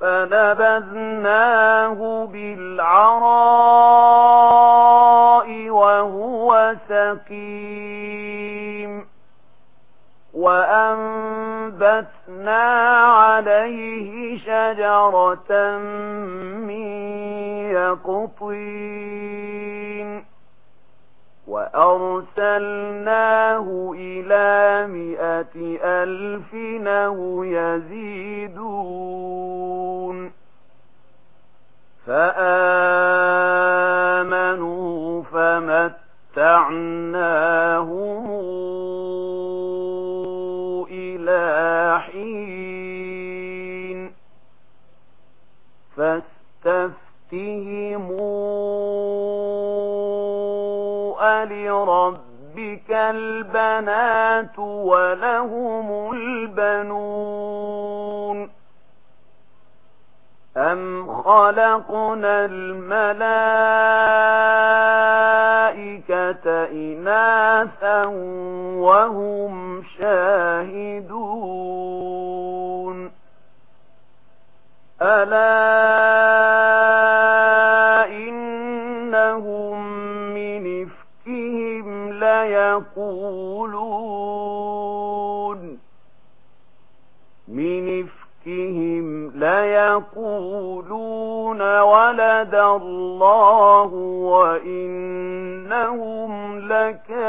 فنبذناه بالعراء وهو سقيم. وأنبتنا عليه شجرة من يقطين. وأرسلناه إلى مئة ألف نو يزيدون فآمنوا فمتعناهم إلى حين فاستفتهمون لربك البنات ولهم البنون أم خلقنا الملائكة إناثا وهم شاهدون ألا إنهم ليقولون من إفكهم ليقولون ولد الله وإنهم لكاذبون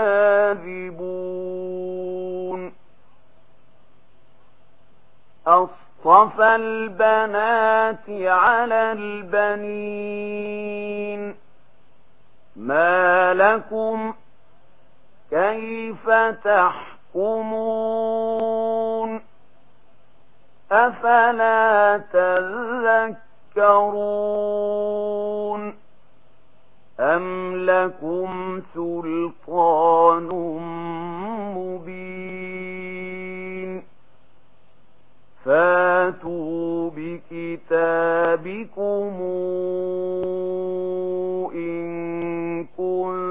أصطفى البنات على البنين ما لكم أصطفى كيف تحكمون؟ أفلا تذكرون؟ أم لكم سلطان مبين؟ فاتوا بكتابكم إن كنتم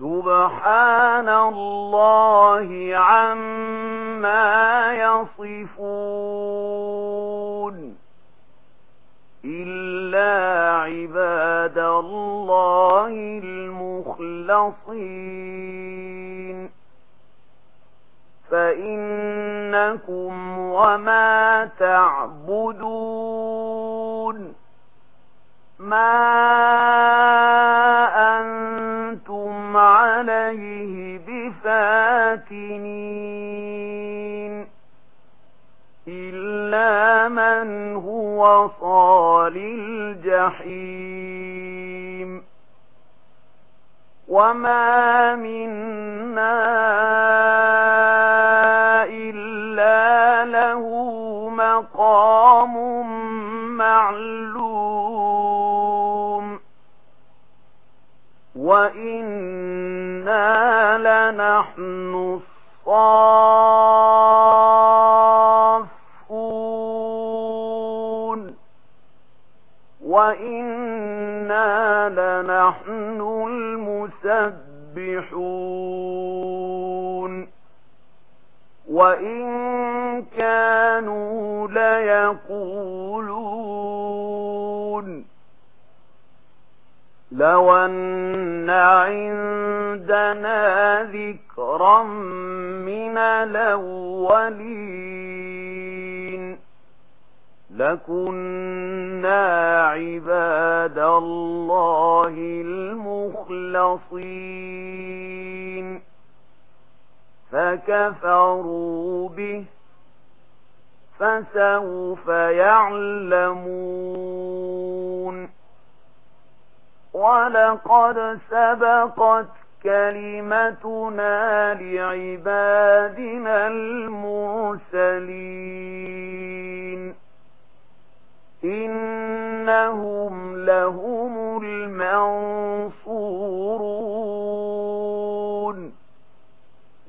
سبحان الله عما يصفون إلا عباد الله المخلصين فإنكم وما تعبدون ما أنتم عليه بفاتنين إلا من هو صال الجحيم وما منا إلا له مقام معلوم وإنا لنحن الصافون وإنا لنحن المسبحون وَإِن كَانُوا لَيَقُولُونَ لَوْ أَنَّ عِندَنَا ذِكْرًا مِنَ الْأَوَّلِينَ لَكُنَّا عِبَادَ اللَّهِ الْمُخْلَصِينَ فكفروا به فسوف يعلمون ولقد سبقت كلمتنا لعبادنا المرسلين إنهم لهم المنصورون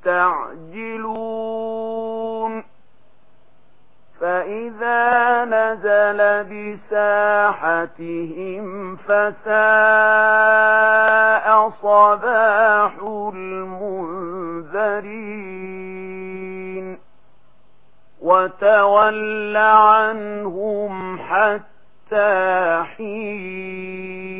تستعجلون فإذا نزل بساحتهم فساء صباح المنذرين. وتول عنهم حتى حين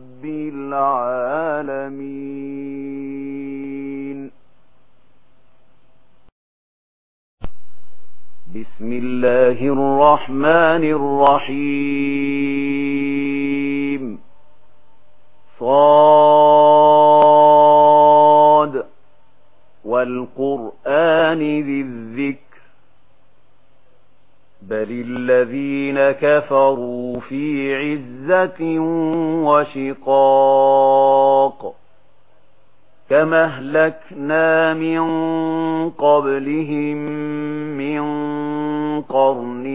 العالمين. بسم الله الرحمن الرحيم. صاد. والقرآن ذي الذكر. بل الذين كفروا في عزة وشقاق كما اهلكنا من قبلهم من قرن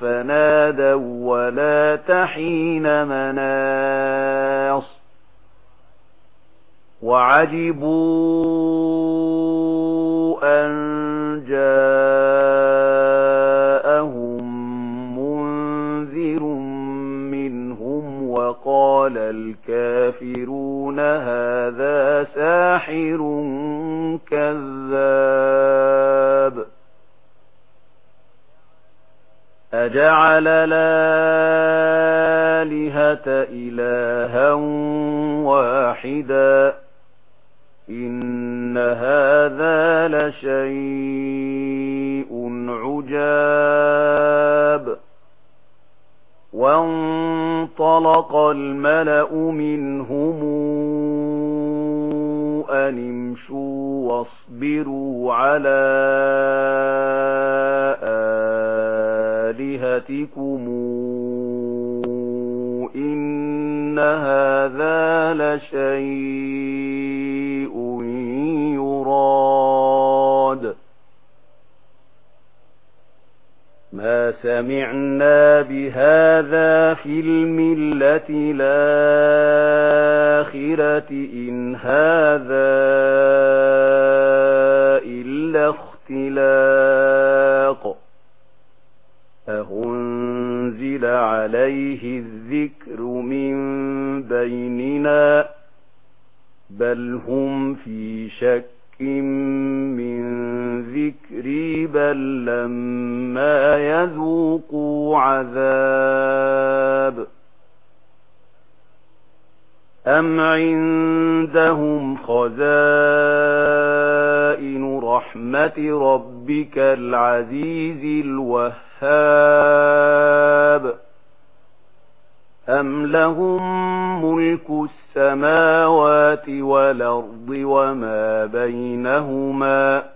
فنادوا ولا تحين مناص وعجبوا أن جاءوا قال الكافرون هذا ساحر كذاب. أجعل لالهة إلها واحدا. إن هذا لشيء عجاب. وانطلق الملأ منهم أن امشوا واصبروا على آلهتكم إن هذا لشيء يُرَادُ ما سمعنا بهذا في الملة الآخرة إن هذا إلا اختلاق أهنزل عليه الذكر من بيننا بل هم في شك من تَشْرِيبًا لَّمَّا يَذُوقُوا عَذَابَ. أَمْ عِندَهُمْ خَزَائِنُ رَحْمَةِ رَبِّكَ الْعَزِيزِ الْوَهَّابِ. أَمْ لَهُم مُلْكُ السَّمَاوَاتِ وَالْأَرْضِ وَمَا بَيْنَهُمَا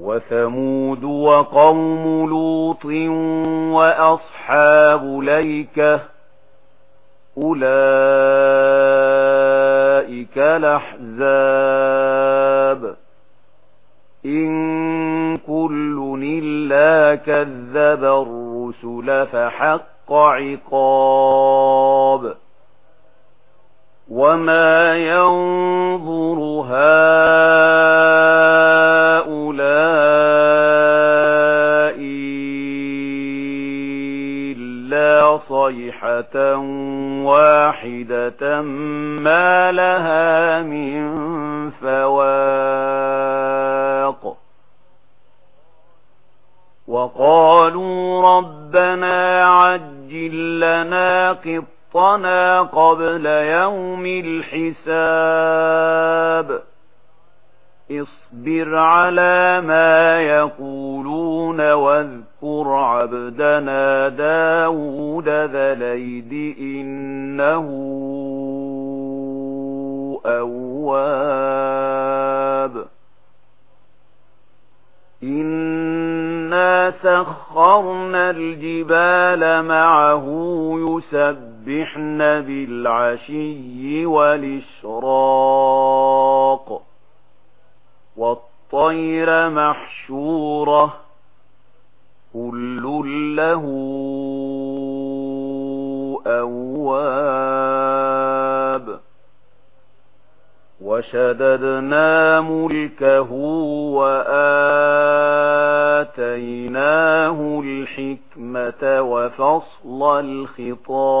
وثمود وقوم لوط وأصحاب ليكة أولئك الأحزاب إن كل إلا كذب الرسل فحق عقاب وما ينظر صيحة واحدة ما لها من فواق وقالوا ربنا عجل لنا قطنا قبل يوم الحساب اصبر على ما يقولون واذكر عبدنا داود ذا ليد إنه أواب. إنا سخرنا الجبال معه يسبحن بالعشي والإشراق. والطير محشورة كل له أواب. وشددنا ملكه وآتيناه الحكمة وفصل الخطاب.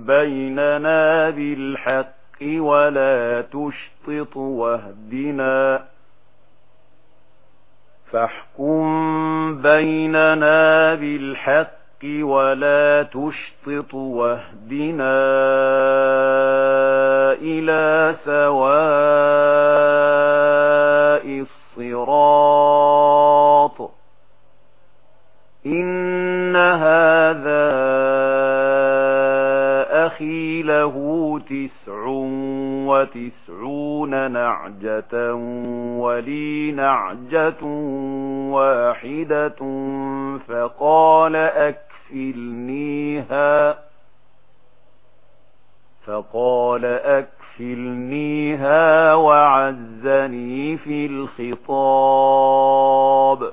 بيننا بالحق ولا تشطط واهدنا فاحكم بيننا بالحق ولا تشطط واهدنا إلى سَوَاءِ تسع وتسعون نعجة ولي نعجة واحدة فقال أكفلنيها فقال أكفلنيها وعزني في الخطاب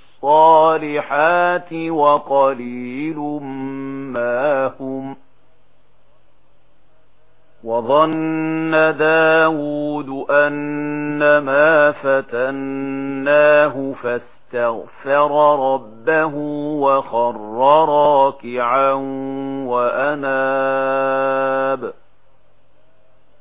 الصالحات وقليل ما هم وظن داود أن ما فتناه فاستغفر ربه وخر راكعا وأناب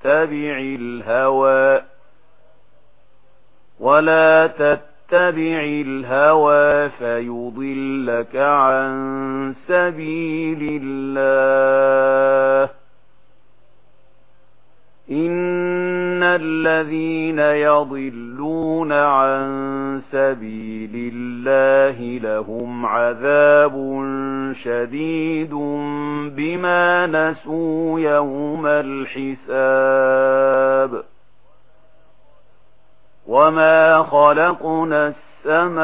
تتبع الهوى ولا تتبع الهوى فيضلك عن سبيل الله إن الذين يضلون عن سبيل الله لهم عذاب شديد بما نسوا يوم الحساب وما خلقنا السماء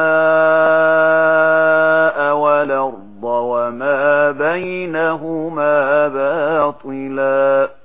والأرض وما بينهما باطلاً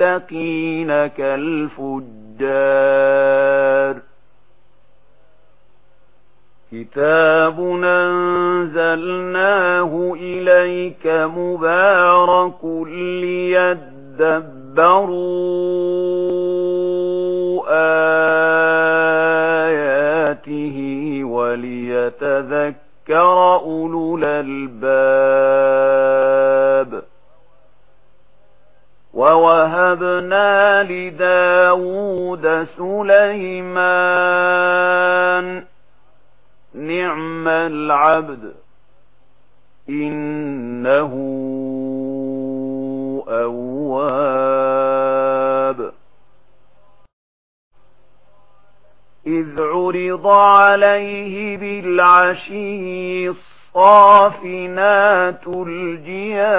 المتقين كالفجار. كتاب ننزلناه إليك مبارك ليدبروا آياته وليتذكر أولو الألباب. وَوَهَبْنَا لِدَاوُودَ سُلَيْمَانَ نِعْمَ الْعَبْدُ إِنَّهُ أَوَّابٌ إِذْ عُرِضَ عَلَيْهِ بِالْعَشِيِّ الصَّافِنَاتُ الْجِيَادُ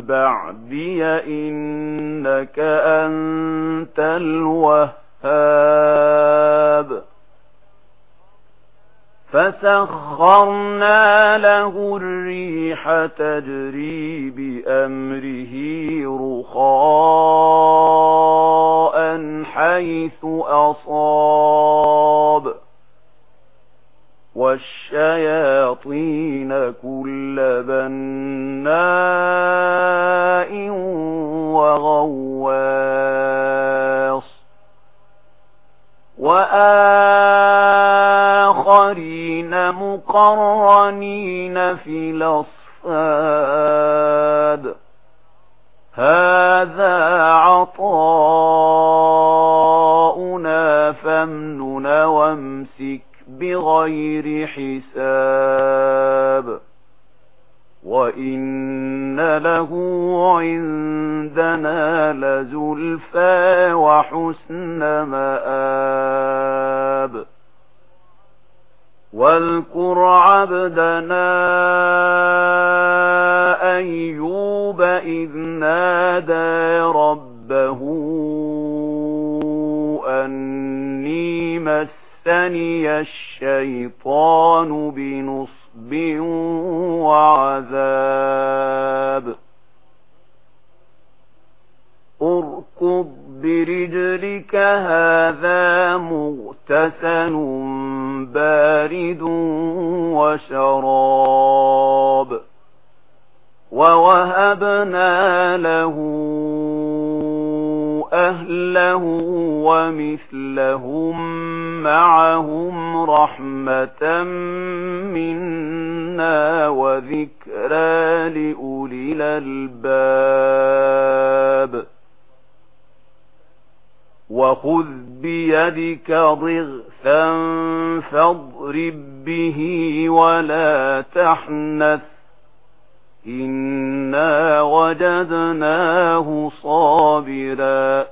بعدي إنك أنت الوهاب. فسخرنا له الريح تجري بأمره رخاء حيث أصاب. والشياطين كل بناء وغواص وآخرين مقرنين في الأصفاد كذب به ولا تحنث إنا وجدناه صابرا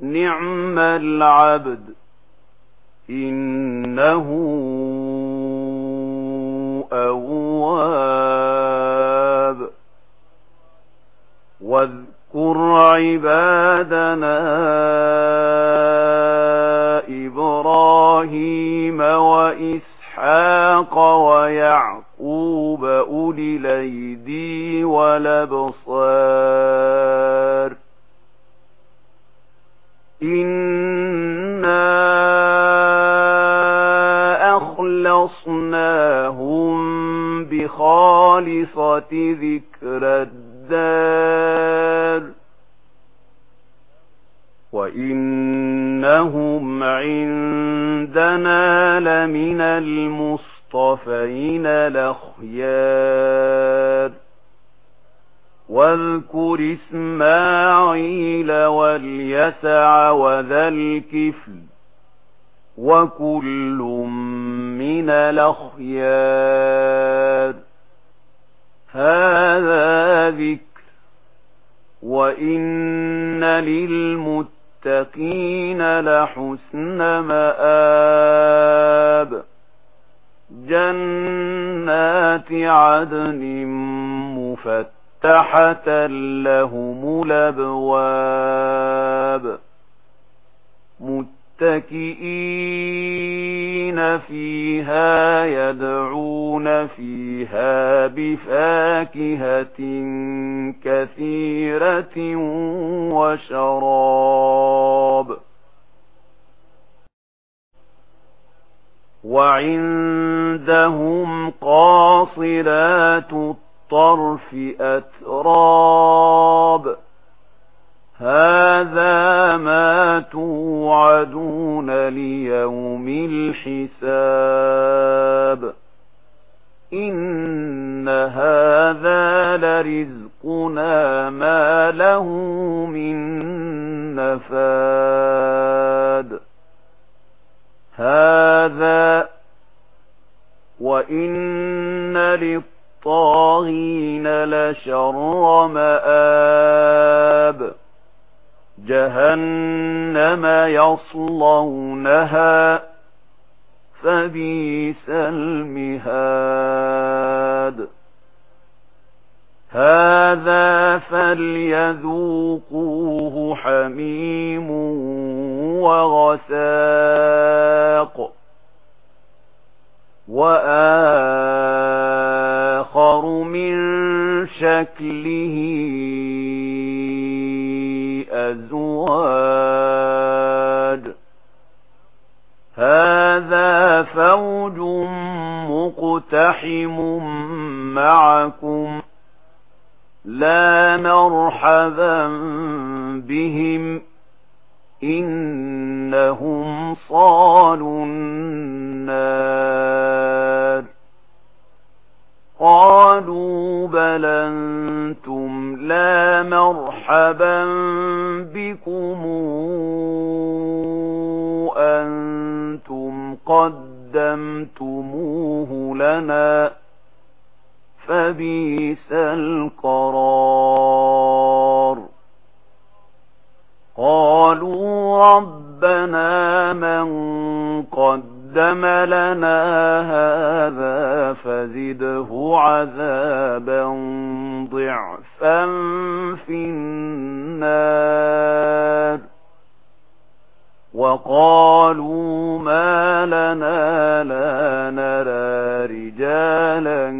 نعم العبد إنه أواب واذكر عبادنا إبراهيم وإسحاق ويعقوب أولي ليدي ولبصار إنا أخلصناهم بخالصة ذكر الدار وإن إنهم عندنا لمن المصطفين لخيار واذكر إسماعيل واليسع وذا الكفل وكل من الأخيار هذا ذكر وإن للمتقين للمتقين لحسن مآب. جنات عدن مفتحة لهم الأبواب. متقين متكئين فيها يدعون فيها بفاكهة كثيرة وشراب. وعندهم قاصرات الطرف أتراب. هذا ما توعدون ليوم الحساب إن هذا لرزقنا ما له من نفاد هذا وإن للطاغين لشر مآب جهنم يصلونها فبيس المهاد. هذا فليذوقوه حميم وغساق وآخر من شكله الأزواج هذا فوج مقتحم معكم. لا مرحبا بهم. إنهم صالوا النار. قالوا بل أنتم لا مرحبا بكم أنتم قدمتموه لنا فبيس القرار قالوا ربنا من قدم قدم لنا هذا فزده عذابا ضعفا في النار وقالوا ما لنا لا نرى رجالا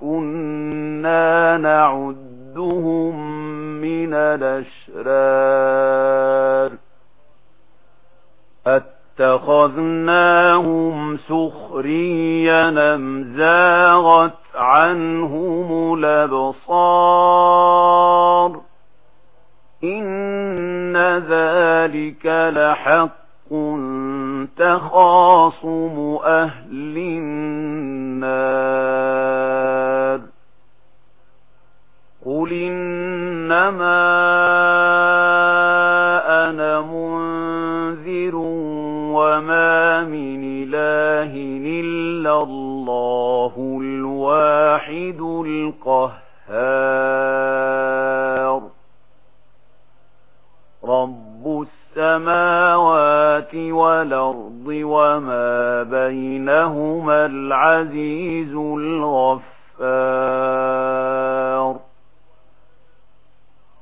كنا نعدهم من الأشرار اتخذناهم سخريا امزاغت عنهم الأبصار إن ذلك لحق تخاصم أهل النار قل إنما أنا منذر وما من إله إلا الله الواحد القهار. رب السماوات والأرض وما بينهما العزيز الغفار.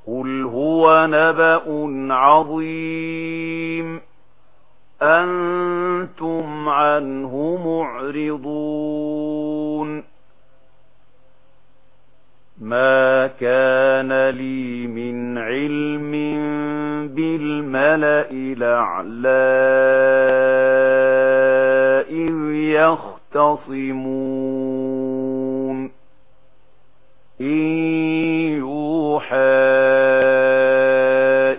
قل هو نبأ عظيم. أنتم عنه معرضون ما كان لي من علم بالملأ لعلى إذ يختصمون إن يوحى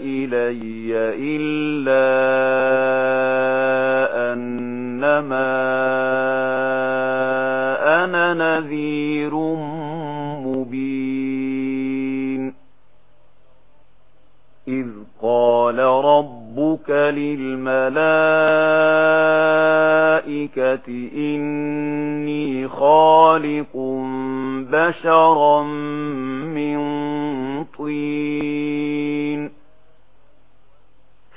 إلي إلا نذير مبين. إذ قال ربك للملائكة إني خالق بشرا من طين.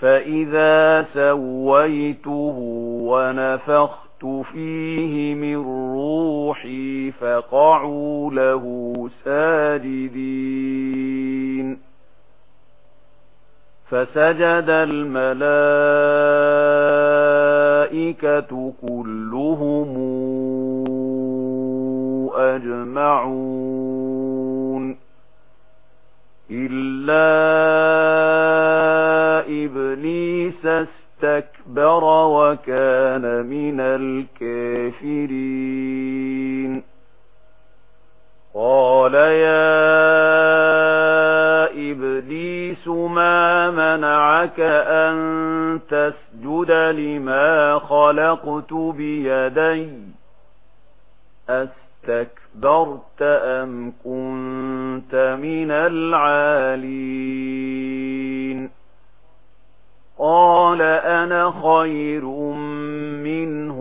فإذا سويته ونفخت فيه من روح فقعوا له ساجدين. فسجد الملائكة كلهم أجمعون. إلا إبليس استكبر وكان من الكافرين. قال يا إبليس ما منعك أن تسجد لما خلقت بيدي أستكبرت أم كنت من العالين قال أنا خير منه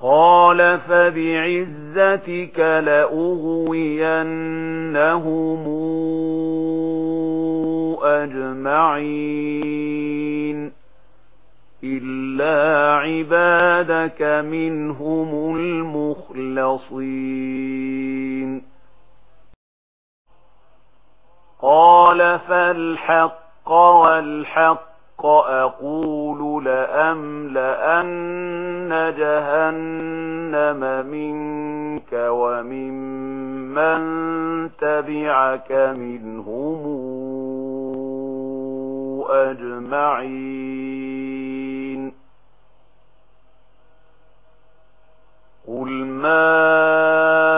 قال فبعزتك لأغوينهم أجمعين إلا عبادك منهم المخلصين. قال فالحق والحق الحق أقول لأملأن جهنم منك ومن من تبعك منهم أجمعين قل ما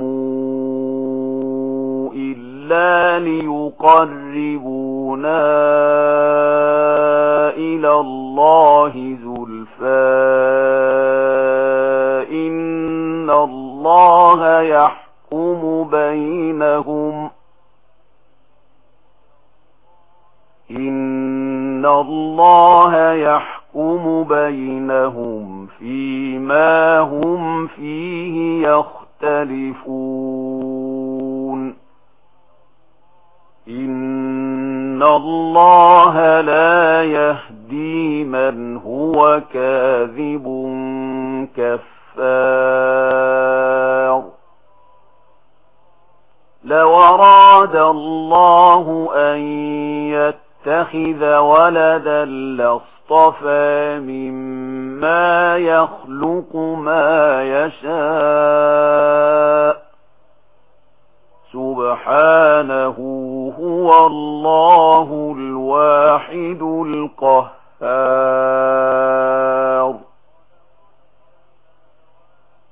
الرجلان يقربونا إلى الله زلفاء إن الله يحكم بينهم. إن الله يحكم بينهم فيما هم فيه يختلفون. إن الله لا يهدي من هو كاذب كفار لو أراد الله أن يتخذ ولدا لاصطفى مما يخلق ما يشاء الواحد القهار.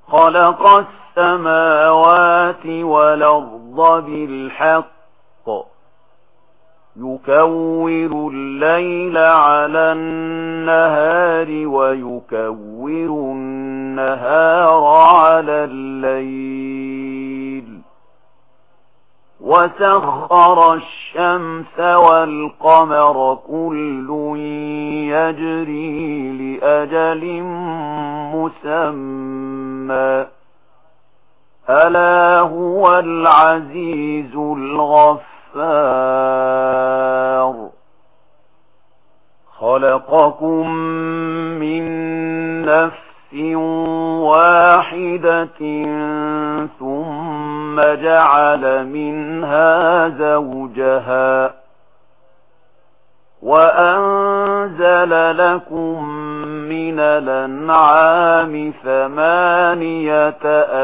خلق السماوات والأرض بالحق. يكور الليل على النهار ويكور النهار على الليل. وسخ وَسَخَّرَ الشَّمْسَ وَالْقَمَرَ كُلٌّ يَجْرِي لِأَجَلٍ مُّسَمًّى أَلَا هُوَ الْعَزِيزُ الْغَفَّارُ. خَلَقَكُم مِّن نَّفْسٍ وَاحِدَةٍ ثُمَّ ثم جعل منها زوجها وأنزل لكم من الأنعام ثمانية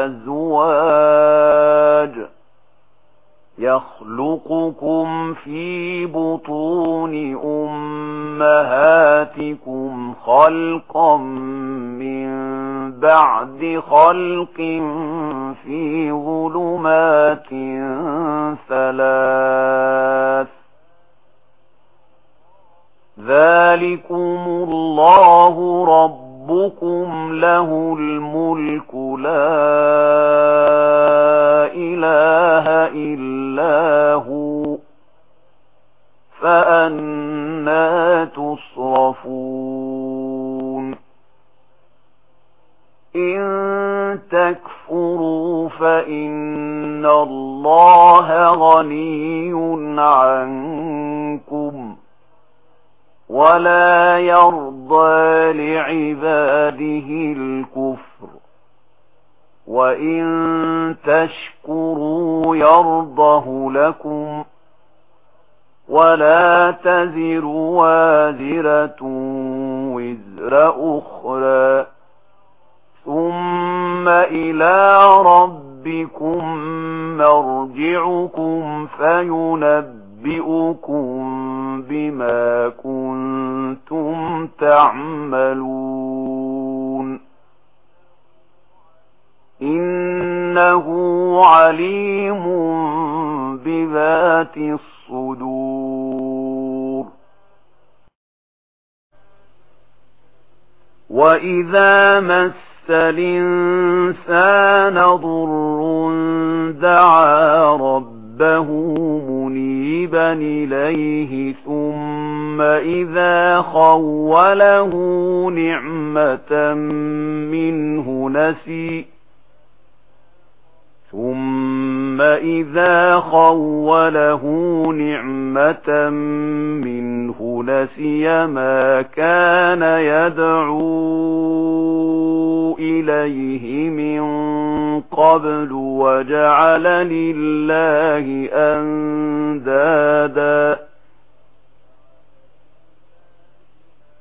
أزواج يخلقكم في بطون أمهاتكم خلقا من بعد خلق في ظلمات ثلاث. ذلكم الله رب ربكم له الملك لا إله إلا هو فأنا تصرفون إن تكفروا فإن الله غني عنكم ولا يرضى لعباده الكفر وإن تشكروا يرضه لكم ولا تزر وازرة وزر أخرى ثم إلى ربكم مرجعكم فينبه أُنَبِّئُكُم بِمَا كُنتُمْ تَعْمَلُونَ إِنَّهُ عَلِيمٌ بِذَاتِ الصُّدُورِ وَإِذَا مَسَّ الإنسان ضر دعا رَبَّهُ ربه منيبا إليه ثم إذا خوله نعمة منه نسي ثم ثُمَّ إِذَا خَوَّلَهُ نِعْمَةً مِّنْهُ نَسِيَ مَا كَانَ يَدْعُو إِلَيْهِ مِن قَبْلُ وَجَعَلَ لِلَّهِ أَندَادًا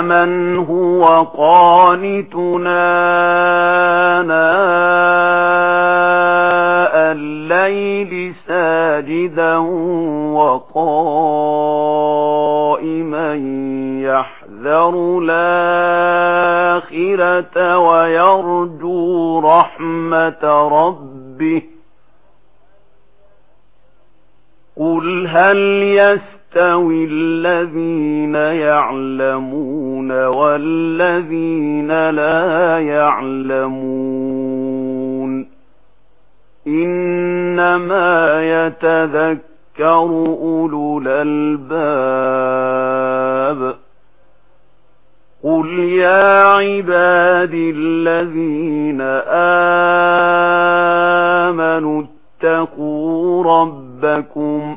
ومن هو قانتنا ناء الليل ساجدا وقائما يحذر الآخرة ويرجو رحمة ربه قل هل يستطيع يَسْتَوِي الَّذِينَ يَعْلَمُونَ وَالَّذِينَ لَا يَعْلَمُونَ إِنَّمَا يَتَذَكَّرُ أُولُو الْأَلْبَابِ قُلْ يَا عِبَادِي الَّذِينَ آمَنُوا اتَّقُوا رَبَّكُمْ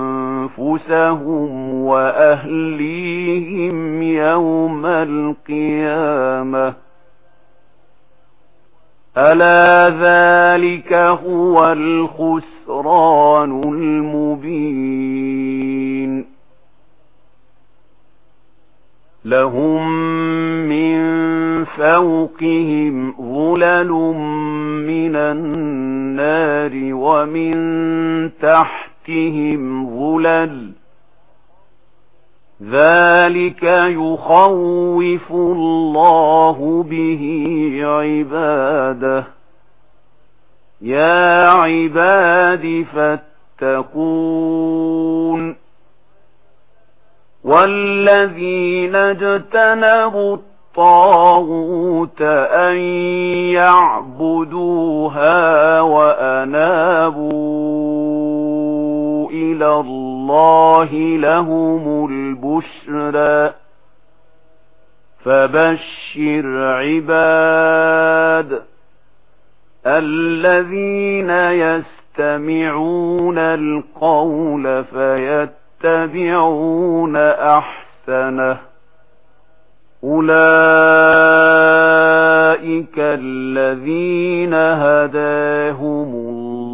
أنفسهم وأهليهم يوم القيامة ألا ذلك هو الخسران المبين لهم من فوقهم ظلل من النار ومن تحت تحتهم ظلل ذلك يخوف الله به عباده يا عباد فاتقون والذين اجتنبوا الطاغوت أن يعبدوها وأنابون إلى الله لهم البشرى فبشر عباد الذين يستمعون القول فيتبعون أحسنه أولئك الذين هداهم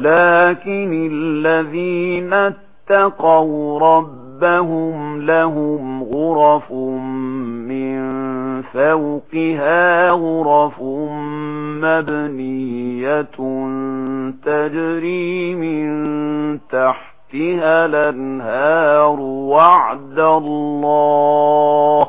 لكن الذين اتقوا ربهم لهم غرف من فوقها غرف مبنية تجري من تحتها لنهار وعد الله.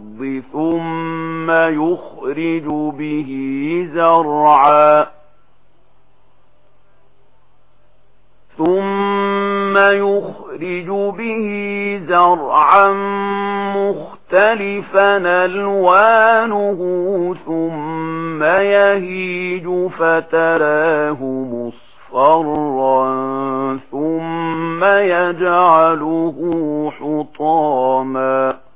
الأرض ثم يخرج به زرعا. ثم يخرج به زرعا مختلفا ألوانه ثم يهيج فتراه مصفرا ثم يجعله حطاما.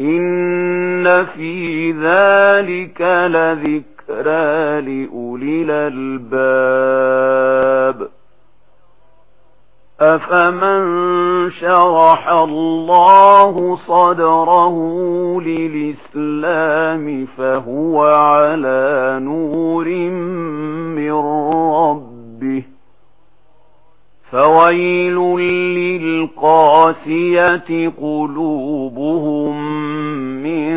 إن في ذلك لذكرى لأولي الألباب أفمن شرح الله صدره للإسلام فهو على نور من رب فويل للقاسية قلوبهم من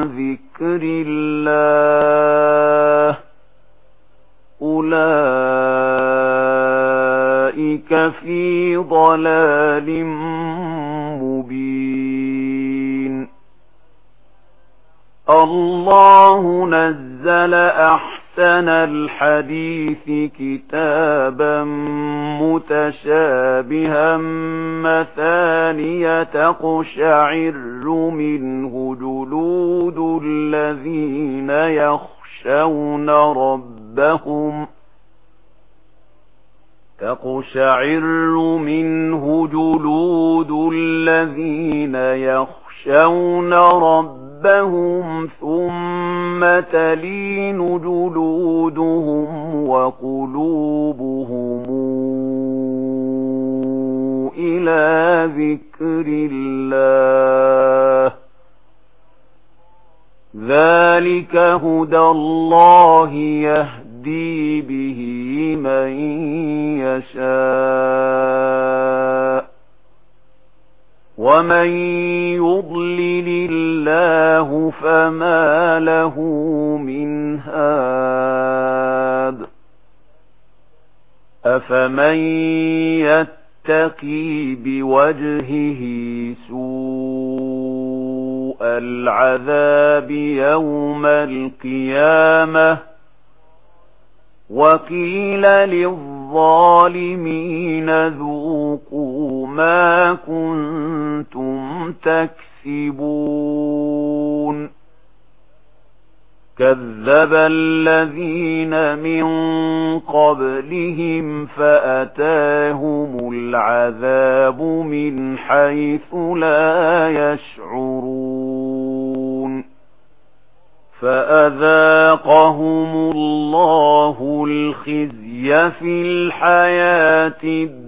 ذكر الله أولئك في ضلال مبين. الله نزل أحسن أحسن الحديث كتابا متشابها مثانية تقشعر منه جلود الذين يخشون ربهم تقشعر منه جلود الذين يخشون ربهم رَبَّهُمْ ثُمَّ تَلِينُ جُلُودُهُمْ وَقُلُوبُهُمْ إِلَى ذِكْرِ اللَّهِ ذَلِكَ هُدَى اللَّهِ يَهْدِي بِهِ مَن يَشَاءُ ومن يضلل الله فما له من هاد أفمن يتقي بوجهه سوء العذاب يوم القيامة وقيل للظالمين ذوقوا وما كنتم تكسبون كذب الذين من قبلهم فأتاهم العذاب من حيث لا يشعرون فأذاقهم الله الخزي في الحياة الدنيا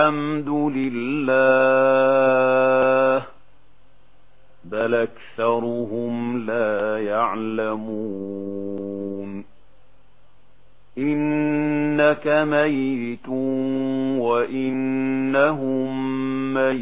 الحمد لله بل أكثرهم لا يعلمون. إنك ميت وإنهم ميت